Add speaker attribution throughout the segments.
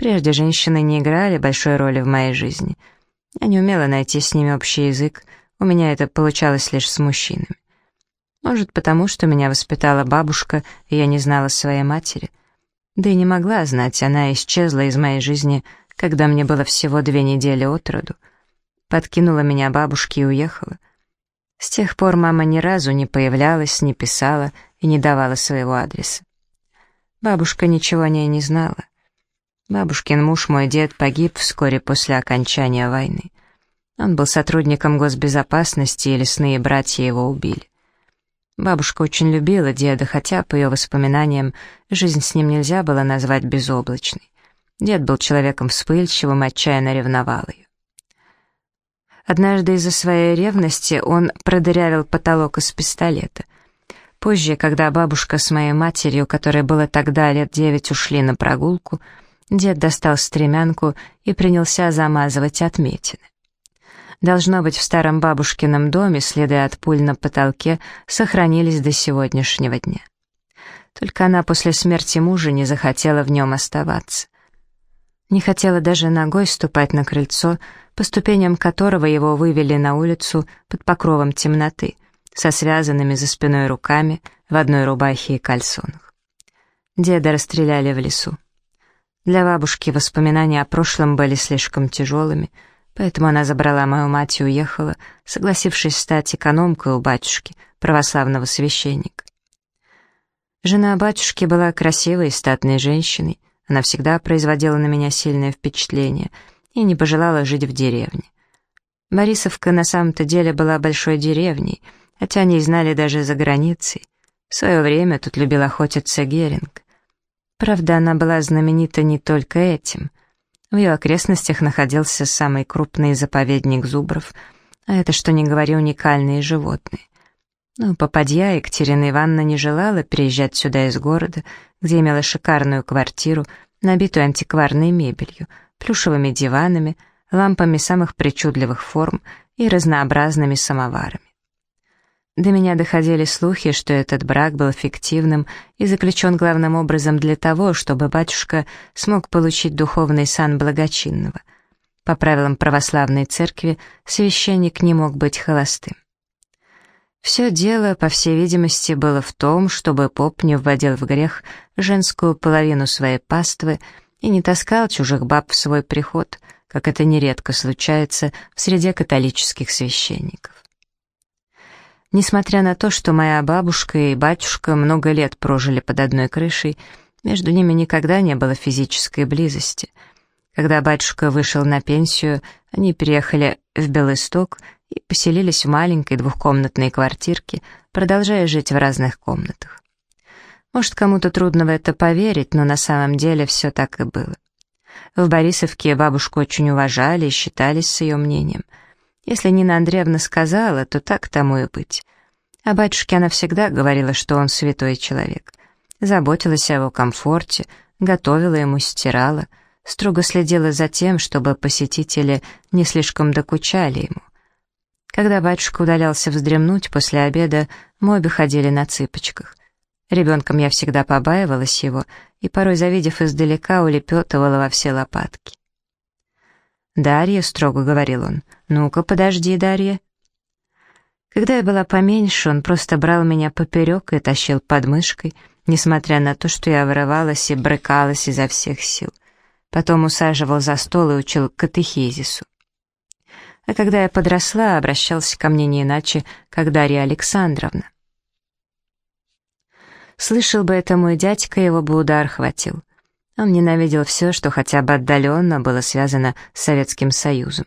Speaker 1: Прежде женщины не играли большой роли в моей жизни. Я не умела найти с ними общий язык, у меня это получалось лишь с мужчинами. Может, потому что меня воспитала бабушка, и я не знала своей матери. Да и не могла знать, она исчезла из моей жизни, когда мне было всего две недели от роду. Подкинула меня бабушке и уехала. С тех пор мама ни разу не появлялась, не писала и не давала своего адреса. Бабушка ничего о ней не знала. Бабушкин муж, мой дед, погиб вскоре после окончания войны. Он был сотрудником госбезопасности, и лесные братья его убили. Бабушка очень любила деда, хотя, по ее воспоминаниям, жизнь с ним нельзя было назвать безоблачной. Дед был человеком вспыльчивым, отчаянно ревновал ее. Однажды из-за своей ревности он продырявил потолок из пистолета. Позже, когда бабушка с моей матерью, которой было тогда лет девять, ушли на прогулку, дед достал стремянку и принялся замазывать отметины. Должно быть, в старом бабушкином доме следы от пуль на потолке сохранились до сегодняшнего дня. Только она после смерти мужа не захотела в нем оставаться. Не хотела даже ногой ступать на крыльцо, по ступеням которого его вывели на улицу под покровом темноты, со связанными за спиной руками, в одной рубахе и кальсонах. Деда расстреляли в лесу. Для бабушки воспоминания о прошлом были слишком тяжелыми, поэтому она забрала мою мать и уехала, согласившись стать экономкой у батюшки, православного священника. Жена батюшки была красивой и статной женщиной, она всегда производила на меня сильное впечатление и не пожелала жить в деревне. Борисовка на самом-то деле была большой деревней, хотя они знали даже за границей. В свое время тут любил охотиться Геринг. Правда, она была знаменита не только этим. В ее окрестностях находился самый крупный заповедник зубров, а это, что не говори, уникальные животные. Но попадья Екатерина Ивановна не желала переезжать сюда из города, где имела шикарную квартиру, набитую антикварной мебелью, плюшевыми диванами, лампами самых причудливых форм и разнообразными самоварами. До меня доходили слухи, что этот брак был фиктивным и заключен главным образом для того, чтобы батюшка смог получить духовный сан благочинного. По правилам православной церкви священник не мог быть холостым. Все дело, по всей видимости, было в том, чтобы поп не вводил в грех женскую половину своей паствы и не таскал чужих баб в свой приход, как это нередко случается в среде католических священников. Несмотря на то, что моя бабушка и батюшка много лет прожили под одной крышей, между ними никогда не было физической близости. Когда батюшка вышел на пенсию, они переехали в Белысток и поселились в маленькой двухкомнатной квартирке, продолжая жить в разных комнатах. Может, кому-то трудно в это поверить, но на самом деле все так и было. В Борисовке бабушку очень уважали и считались с ее мнением. Если Нина Андреевна сказала, то так тому и быть. О батюшке она всегда говорила, что он святой человек. Заботилась о его комфорте, готовила ему, стирала, строго следила за тем, чтобы посетители не слишком докучали ему. Когда батюшка удалялся вздремнуть после обеда, мы обе ходили на цыпочках. Ребенком я всегда побаивалась его и, порой завидев издалека, улепетывала во все лопатки. «Дарья», — строго говорил он, — «ну-ка, подожди, Дарья». Когда я была поменьше, он просто брал меня поперек и тащил под мышкой, несмотря на то, что я вырывалась и брыкалась изо всех сил. Потом усаживал за стол и учил катехизису. А когда я подросла, обращался ко мне не иначе, как Дарья Александровна. Слышал бы это мой дядька, его бы удар хватил. Он ненавидел все, что хотя бы отдаленно было связано с Советским Союзом.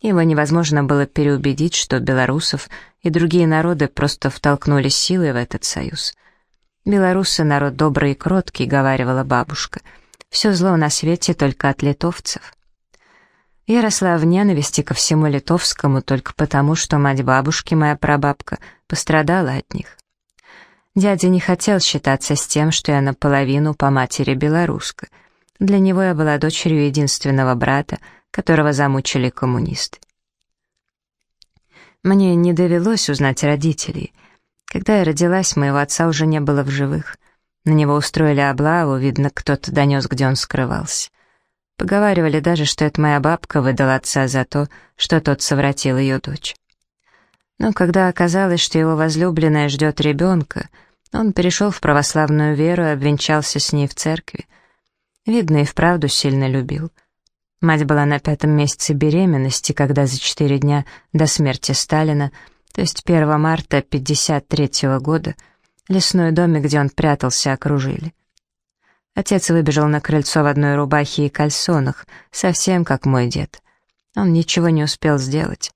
Speaker 1: Его невозможно было переубедить, что белорусов и другие народы просто втолкнули силой в этот союз. «Белорусы — народ добрый и кроткий», — говаривала бабушка. «Все зло на свете только от литовцев». Я росла в ненависти ко всему литовскому только потому, что мать бабушки, моя прабабка, пострадала от них. Дядя не хотел считаться с тем, что я наполовину по матери белоруска. Для него я была дочерью единственного брата, которого замучили коммунисты. Мне не довелось узнать родителей. Когда я родилась, моего отца уже не было в живых. На него устроили облаву, видно, кто-то донес, где он скрывался. Поговаривали даже, что это моя бабка выдала отца за то, что тот совратил ее дочь. Но когда оказалось, что его возлюбленная ждет ребенка, он перешел в православную веру и обвенчался с ней в церкви. Видно, и вправду сильно любил. Мать была на пятом месяце беременности, когда за четыре дня до смерти Сталина, то есть 1 марта 1953 года, лесной домик, где он прятался, окружили. Отец выбежал на крыльцо в одной рубахе и кальсонах, совсем как мой дед. Он ничего не успел сделать.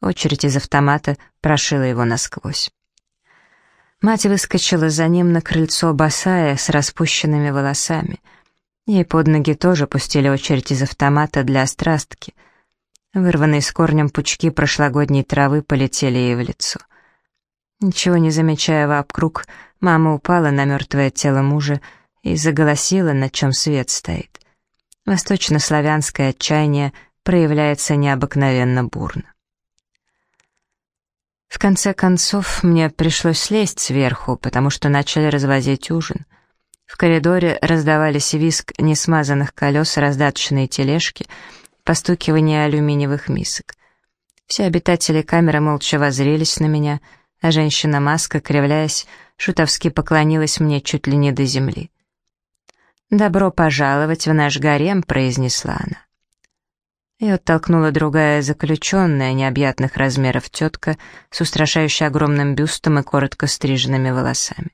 Speaker 1: Очередь из автомата прошила его насквозь. Мать выскочила за ним на крыльцо босая, с распущенными волосами — Ей под ноги тоже пустили очередь из автомата для острастки. Вырванные с корнем пучки прошлогодней травы полетели ей в лицо. Ничего не замечая вокруг, мама упала на мертвое тело мужа и заголосила, на чем свет стоит. Восточнославянское отчаяние проявляется необыкновенно бурно. В конце концов, мне пришлось слезть сверху, потому что начали развозить ужин — в коридоре раздавались виск несмазанных колес раздаточные тележки, постукивание алюминиевых мисок. Все обитатели камеры молча воззрелись на меня, а женщина-маска, кривляясь, шутовски поклонилась мне чуть ли не до земли. «Добро пожаловать в наш гарем», — произнесла она. И оттолкнула другая заключенная необъятных размеров тетка с устрашающе огромным бюстом и коротко стриженными волосами.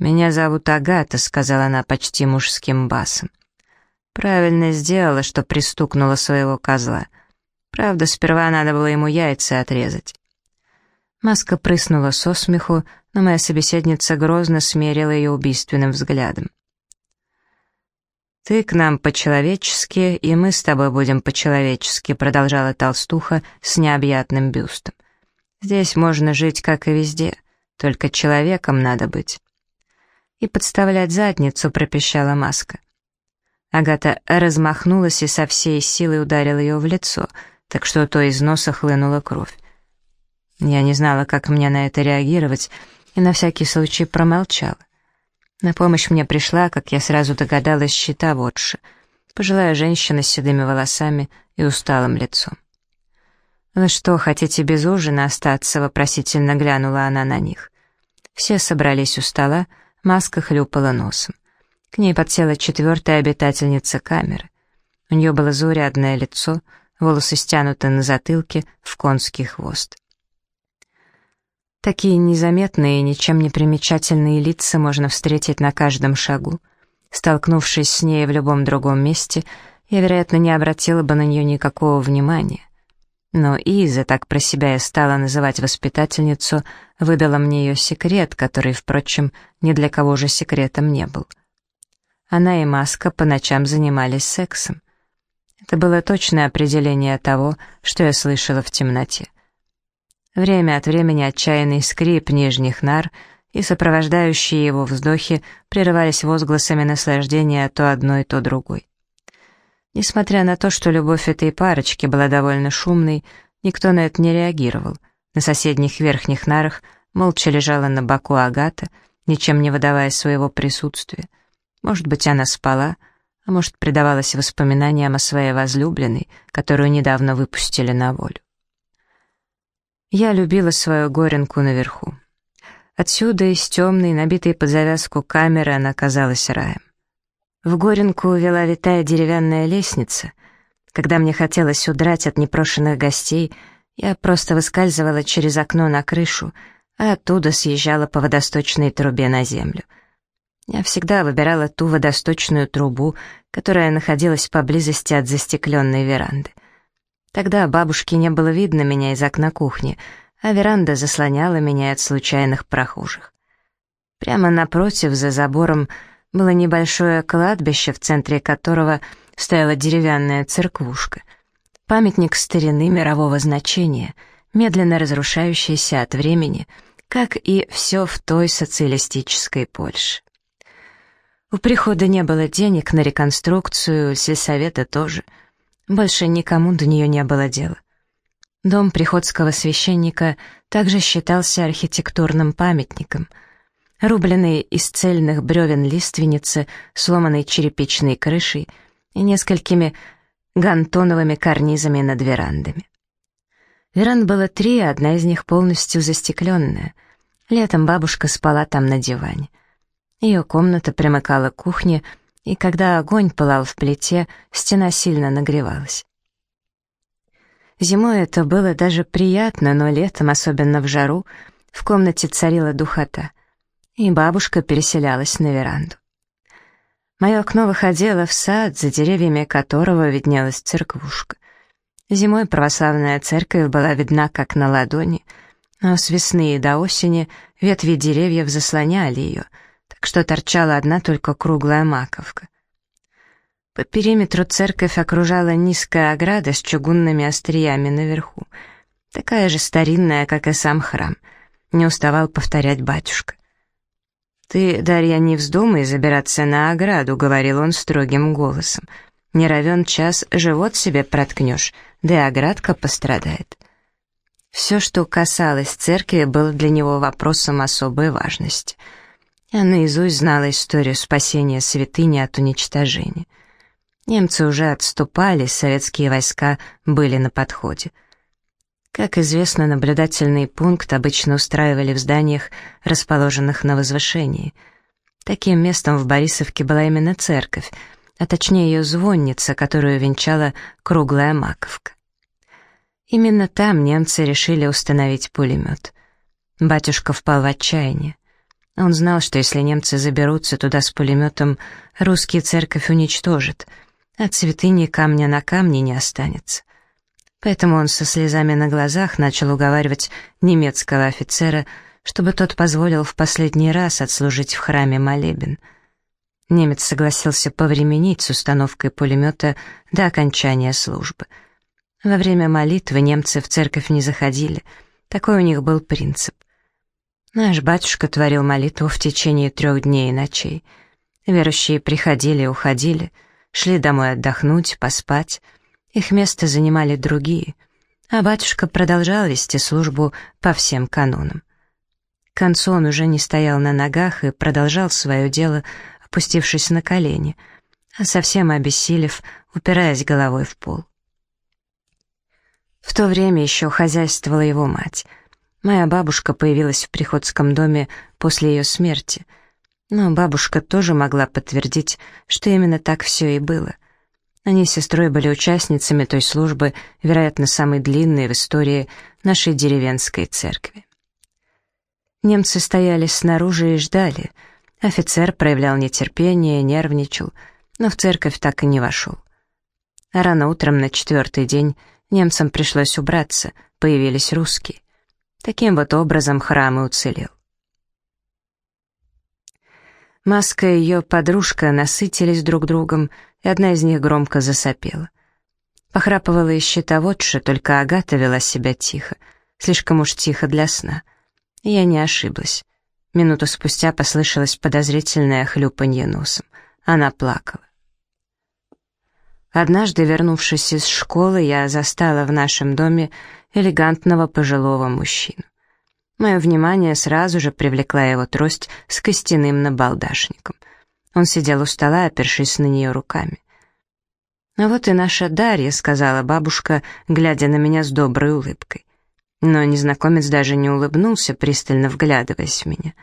Speaker 1: «Меня зовут Агата», — сказала она почти мужским басом. Правильно сделала, что пристукнула своего козла. Правда, сперва надо было ему яйца отрезать. Маска прыснула со смеху, но моя собеседница грозно смерила ее убийственным взглядом. «Ты к нам по-человечески, и мы с тобой будем по-человечески», продолжала толстуха с необъятным бюстом. «Здесь можно жить, как и везде, только человеком надо быть» и подставлять задницу», — пропищала маска. Агата размахнулась и со всей силы ударила ее в лицо, так что то из носа хлынула кровь. Я не знала, как мне на это реагировать, и на всякий случай промолчала. На помощь мне пришла, как я сразу догадалась, щитоводша, пожилая женщина с седыми волосами и усталым лицом. «Вы что, хотите без ужина остаться?» — вопросительно глянула она на них. Все собрались у стола, Маска хлюпала носом. К ней подсела четвертая обитательница камеры. У нее было заурядное лицо, волосы стянуты на затылке в конский хвост. Такие незаметные и ничем не примечательные лица можно встретить на каждом шагу. Столкнувшись с ней в любом другом месте, я, вероятно, не обратила бы на нее никакого внимания. Но Иза, так про себя я стала называть воспитательницу, выдала мне ее секрет, который, впрочем, ни для кого же секретом не был. Она и Маска по ночам занимались сексом. Это было точное определение того, что я слышала в темноте. Время от времени отчаянный скрип нижних нар и сопровождающие его вздохи прерывались возгласами наслаждения то одной, то другой. Несмотря на то, что любовь этой парочки была довольно шумной, никто на это не реагировал. На соседних верхних нарах молча лежала на боку Агата, ничем не выдавая своего присутствия. Может быть, она спала, а может, предавалась воспоминаниям о своей возлюбленной, которую недавно выпустили на волю. Я любила свою горенку наверху. Отсюда, из темной, набитой под завязку камеры, она казалась раем. В Горенку вела витая деревянная лестница. Когда мне хотелось удрать от непрошенных гостей, я просто выскальзывала через окно на крышу, а оттуда съезжала по водосточной трубе на землю. Я всегда выбирала ту водосточную трубу, которая находилась поблизости от застекленной веранды. Тогда бабушке не было видно меня из окна кухни, а веранда заслоняла меня от случайных прохожих. Прямо напротив, за забором, было небольшое кладбище, в центре которого стояла деревянная церквушка. Памятник старины мирового значения, медленно разрушающийся от времени, как и все в той социалистической Польше. У прихода не было денег на реконструкцию, сельсовета тоже. Больше никому до нее не было дела. Дом приходского священника также считался архитектурным памятником — рубленные из цельных бревен лиственницы, сломанной черепичной крышей, и несколькими гантоновыми карнизами над верандами. Веранд было три, одна из них полностью застекленная. Летом бабушка спала там на диване. Ее комната примыкала к кухне, и когда огонь пылал в плите, стена сильно нагревалась. Зимой это было даже приятно, но летом, особенно в жару, в комнате царила духота, и бабушка переселялась на веранду. Мое окно выходило в сад, за деревьями которого виднелась церквушка. Зимой православная церковь была видна как на ладони, но с весны до осени ветви деревьев заслоняли ее, так что торчала одна только круглая маковка. По периметру церковь окружала низкая ограда с чугунными остриями наверху, такая же старинная, как и сам храм, не уставал повторять батюшка. «Ты, Дарья, не вздумай забираться на ограду», — говорил он строгим голосом. «Не равен час, живот себе проткнешь, да и оградка пострадает». Все, что касалось церкви, было для него вопросом особой важности. Я наизусть знала историю спасения святыни от уничтожения. Немцы уже отступали, советские войска были на подходе. Как известно, наблюдательный пункт обычно устраивали в зданиях, расположенных на возвышении. Таким местом в Борисовке была именно церковь, а точнее ее звонница, которую венчала круглая маковка. Именно там немцы решили установить пулемет. Батюшка впал в отчаяние. Он знал, что если немцы заберутся туда с пулеметом, русские церковь уничтожат, а цветыни камня на камне не останется. Поэтому он со слезами на глазах начал уговаривать немецкого офицера, чтобы тот позволил в последний раз отслужить в храме молебен. Немец согласился повременить с установкой пулемета до окончания службы. Во время молитвы немцы в церковь не заходили, такой у них был принцип. Наш батюшка творил молитву в течение трех дней и ночей. Верующие приходили и уходили, шли домой отдохнуть, поспать — их место занимали другие, а батюшка продолжал вести службу по всем канонам. К концу он уже не стоял на ногах и продолжал свое дело, опустившись на колени, а совсем обессилев, упираясь головой в пол. В то время еще хозяйствовала его мать. Моя бабушка появилась в приходском доме после ее смерти, но бабушка тоже могла подтвердить, что именно так все и было — они с сестрой были участницами той службы, вероятно, самой длинной в истории нашей деревенской церкви. Немцы стояли снаружи и ждали. Офицер проявлял нетерпение, нервничал, но в церковь так и не вошел. рано утром на четвертый день немцам пришлось убраться, появились русские. Таким вот образом храм и уцелел. Маска и ее подружка насытились друг другом, и одна из них громко засопела. Похрапывала и щитоводша, только Агата вела себя тихо, слишком уж тихо для сна. И я не ошиблась. Минуту спустя послышалось подозрительное хлюпанье носом. Она плакала. Однажды, вернувшись из школы, я застала в нашем доме элегантного пожилого мужчину. Мое внимание сразу же привлекла его трость с костяным набалдашником. Он сидел у стола, опершись на нее руками. «А вот и наша Дарья», — сказала бабушка, глядя на меня с доброй улыбкой. Но незнакомец даже не улыбнулся, пристально вглядываясь в меня.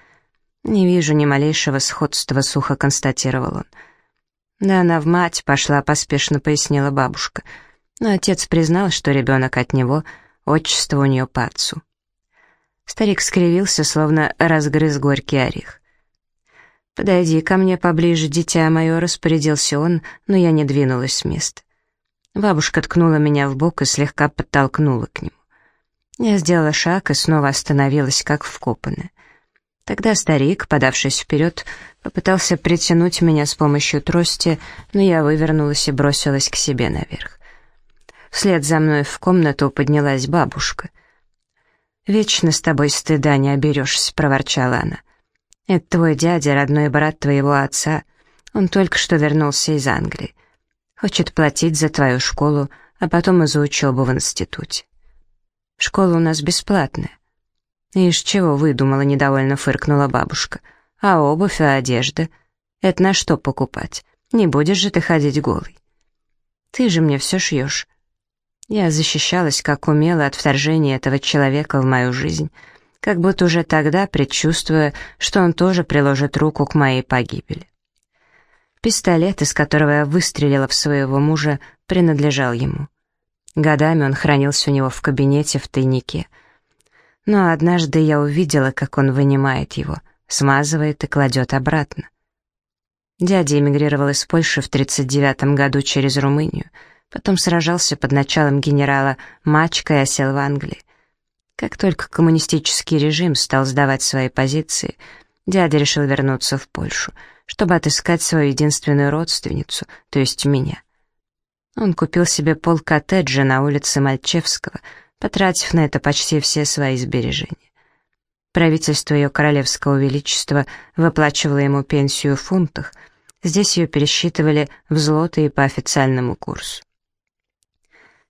Speaker 1: «Не вижу ни малейшего сходства», — сухо констатировал он. «Да она в мать пошла», — поспешно пояснила бабушка. Но отец признал, что ребенок от него, отчество у нее по отцу. Старик скривился, словно разгрыз горький орех. «Подойди ко мне поближе, дитя мое», — распорядился он, но я не двинулась с места. Бабушка ткнула меня в бок и слегка подтолкнула к нему. Я сделала шаг и снова остановилась, как вкопанная. Тогда старик, подавшись вперед, попытался притянуть меня с помощью трости, но я вывернулась и бросилась к себе наверх. Вслед за мной в комнату поднялась бабушка. «Вечно с тобой стыда не оберешься», — проворчала она. «Это твой дядя, родной брат твоего отца. Он только что вернулся из Англии. Хочет платить за твою школу, а потом и за учебу в институте. Школа у нас бесплатная». «Из чего выдумала?» — недовольно фыркнула бабушка. «А обувь, а одежда? Это на что покупать? Не будешь же ты ходить голый?» Ты же мне все шьешь». Я защищалась, как умела, от вторжения этого человека в мою жизнь, как будто уже тогда предчувствуя, что он тоже приложит руку к моей погибели. Пистолет, из которого я выстрелила в своего мужа, принадлежал ему. Годами он хранился у него в кабинете в тайнике. Но однажды я увидела, как он вынимает его, смазывает и кладет обратно. Дядя эмигрировал из Польши в 1939 году через Румынию, потом сражался под началом генерала Мачка и осел в Англии. Как только коммунистический режим стал сдавать свои позиции, дядя решил вернуться в Польшу, чтобы отыскать свою единственную родственницу, то есть меня. Он купил себе пол-коттеджа на улице Мальчевского, потратив на это почти все свои сбережения. Правительство ее королевского величества выплачивало ему пенсию в фунтах, здесь ее пересчитывали в злоты и по официальному курсу.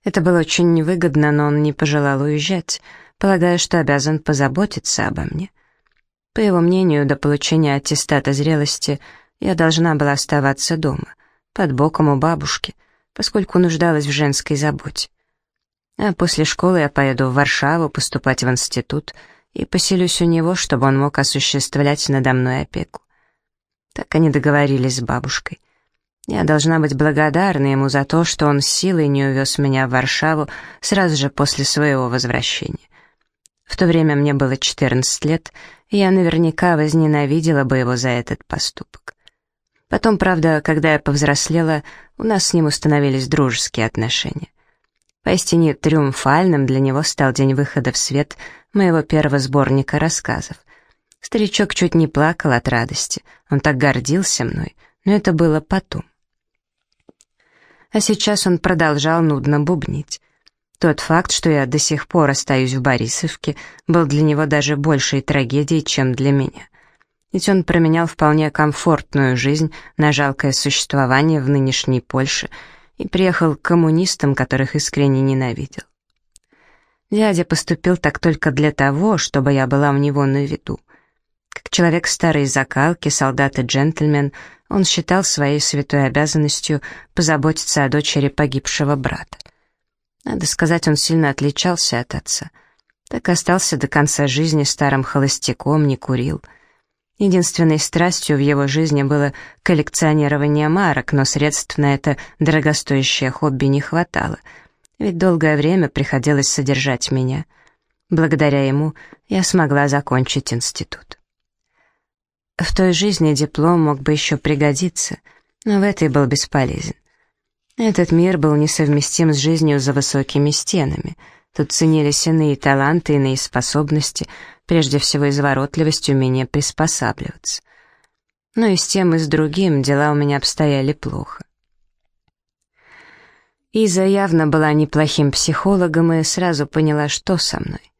Speaker 1: Это было очень невыгодно, но он не пожелал уезжать, полагая, что обязан позаботиться обо мне. По его мнению, до получения аттестата зрелости я должна была оставаться дома, под боком у бабушки — поскольку нуждалась в женской заботе. А после школы я поеду в Варшаву поступать в институт и поселюсь у него, чтобы он мог осуществлять надо мной опеку. Так они договорились с бабушкой. Я должна быть благодарна ему за то, что он силой не увез меня в Варшаву сразу же после своего возвращения. В то время мне было 14 лет, и я наверняка возненавидела бы его за этот поступок. Потом, правда, когда я повзрослела, у нас с ним установились дружеские отношения. Поистине триумфальным для него стал день выхода в свет моего первого сборника рассказов. Старичок чуть не плакал от радости, он так гордился мной, но это было потом. А сейчас он продолжал нудно бубнить. Тот факт, что я до сих пор остаюсь в Борисовке, был для него даже большей трагедией, чем для меня — ведь он променял вполне комфортную жизнь на жалкое существование в нынешней Польше и приехал к коммунистам, которых искренне ненавидел. Дядя поступил так только для того, чтобы я была у него на виду. Как человек старой закалки, солдат и джентльмен, он считал своей святой обязанностью позаботиться о дочери погибшего брата. Надо сказать, он сильно отличался от отца. Так остался до конца жизни старым холостяком, не курил — Единственной страстью в его жизни было коллекционирование марок, но средств на это дорогостоящее хобби не хватало, ведь долгое время приходилось содержать меня. Благодаря ему я смогла закончить институт. В той жизни диплом мог бы еще пригодиться, но в этой был бесполезен. Этот мир был несовместим с жизнью за высокими стенами. Тут ценились иные таланты, иные способности — прежде всего изворотливость умение приспосабливаться. Но и с тем, и с другим дела у меня обстояли плохо. Иза явно была неплохим психологом и сразу поняла, что со мной.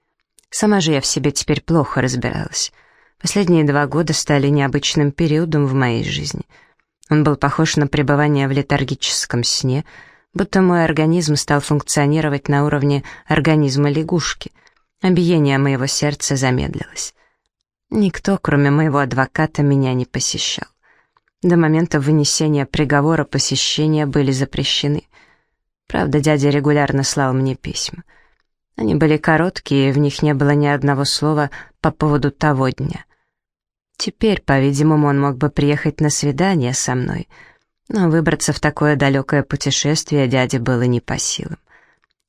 Speaker 1: Сама же я в себе теперь плохо разбиралась. Последние два года стали необычным периодом в моей жизни. Он был похож на пребывание в летаргическом сне, будто мой организм стал функционировать на уровне организма лягушки — а биение моего сердца замедлилось. Никто, кроме моего адвоката, меня не посещал. До момента вынесения приговора посещения были запрещены. Правда, дядя регулярно слал мне письма. Они были короткие, и в них не было ни одного слова по поводу того дня. Теперь, по-видимому, он мог бы приехать на свидание со мной, но выбраться в такое далекое путешествие дяде было не по силам.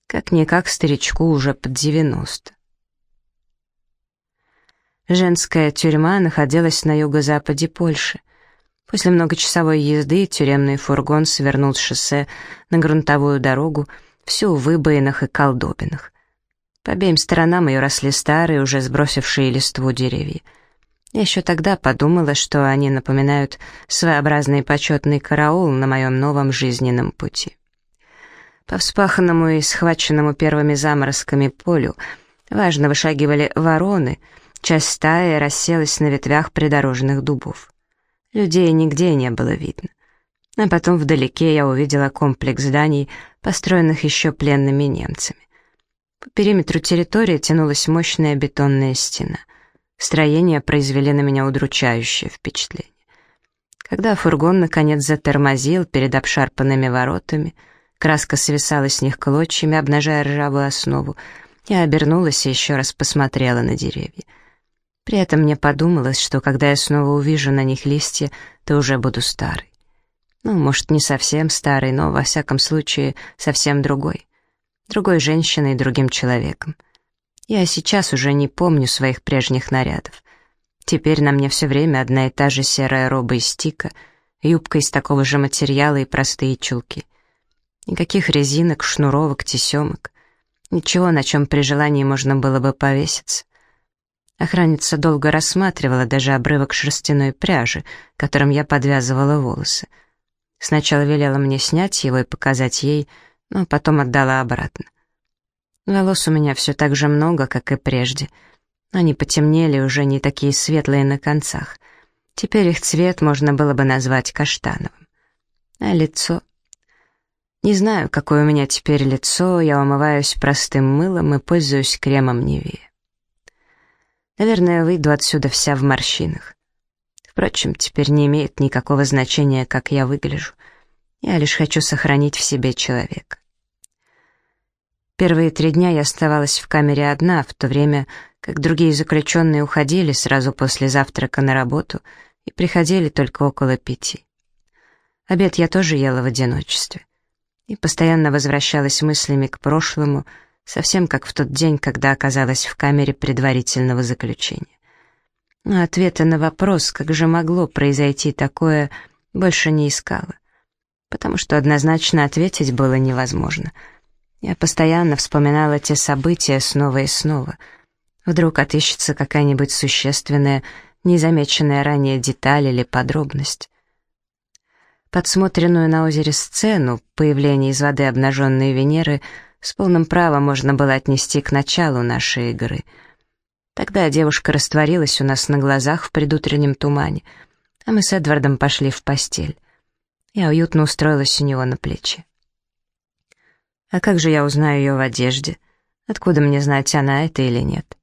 Speaker 1: Как-никак старичку уже под девяносто. Женская тюрьма находилась на юго-западе Польши. После многочасовой езды тюремный фургон свернул с шоссе на грунтовую дорогу, всю в выбоинах и колдобинах. По обеим сторонам ее росли старые, уже сбросившие листву деревья. Я еще тогда подумала, что они напоминают своеобразный почетный караул на моем новом жизненном пути. По вспаханному и схваченному первыми заморозками полю важно вышагивали вороны — Часть стаи расселась на ветвях придорожных дубов. Людей нигде не было видно. А потом вдалеке я увидела комплекс зданий, построенных еще пленными немцами. По периметру территории тянулась мощная бетонная стена. Строения произвели на меня удручающее впечатление. Когда фургон наконец затормозил перед обшарпанными воротами, Краска свисала с них клочьями, обнажая ржавую основу. Я обернулась и еще раз посмотрела на деревья. При этом мне подумалось, что когда я снова увижу на них листья, то уже буду старой. Ну, может, не совсем старой, но, во всяком случае, совсем другой. Другой женщиной и другим человеком. Я сейчас уже не помню своих прежних нарядов. Теперь на мне все время одна и та же серая роба из стика, юбка из такого же материала и простые чулки. Никаких резинок, шнуровок, тесемок. Ничего, на чем при желании можно было бы повеситься. Охранница долго рассматривала даже обрывок шерстяной пряжи, которым я подвязывала волосы. Сначала велела мне снять его и показать ей, но потом отдала обратно. Волос у меня все так же много, как и прежде. Они потемнели, уже не такие светлые на концах. Теперь их цвет можно было бы назвать каштановым. А лицо... Не знаю, какое у меня теперь лицо, я умываюсь простым мылом и пользуюсь кремом Невея. Наверное, выйду отсюда вся в морщинах. Впрочем, теперь не имеет никакого значения, как я выгляжу. Я лишь хочу сохранить в себе человека. Первые три дня я оставалась в камере одна, в то время как другие заключенные уходили сразу после завтрака на работу и приходили только около пяти. Обед я тоже ела в одиночестве и постоянно возвращалась мыслями к прошлому, совсем как в тот день, когда оказалась в камере предварительного заключения. Но ответа на вопрос, как же могло произойти такое, больше не искала. Потому что однозначно ответить было невозможно. Я постоянно вспоминала те события снова и снова. Вдруг отыщется какая-нибудь существенная, незамеченная ранее деталь или подробность. Подсмотренную на озере сцену, появление из воды обнаженной Венеры, с полным правом можно было отнести к началу нашей игры — Тогда девушка растворилась у нас на глазах в предутреннем тумане, а мы с Эдвардом пошли в постель. Я уютно устроилась у него на плече. А как же я узнаю ее в одежде? Откуда мне знать, она это или нет?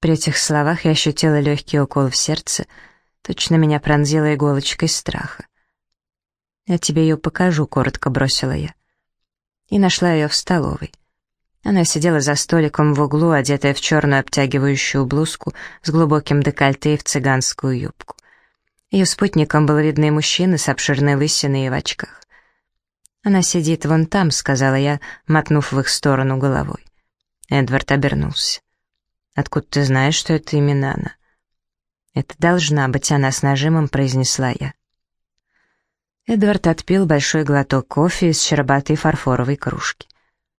Speaker 1: При этих словах я ощутила легкий укол в сердце, точно меня пронзила иголочкой страха. «Я тебе ее покажу», — коротко бросила я. И нашла ее в столовой. Она сидела за столиком в углу, одетая в черную обтягивающую блузку с глубоким декольте и в цыганскую юбку. Ее спутником был видный мужчина с обширной лысиной и в очках. «Она сидит вон там», — сказала я, мотнув в их сторону головой. Эдвард обернулся. «Откуда ты знаешь, что это именно она?» «Это должна быть она с нажимом», — произнесла я. Эдвард отпил большой глоток кофе из щербатой фарфоровой кружки.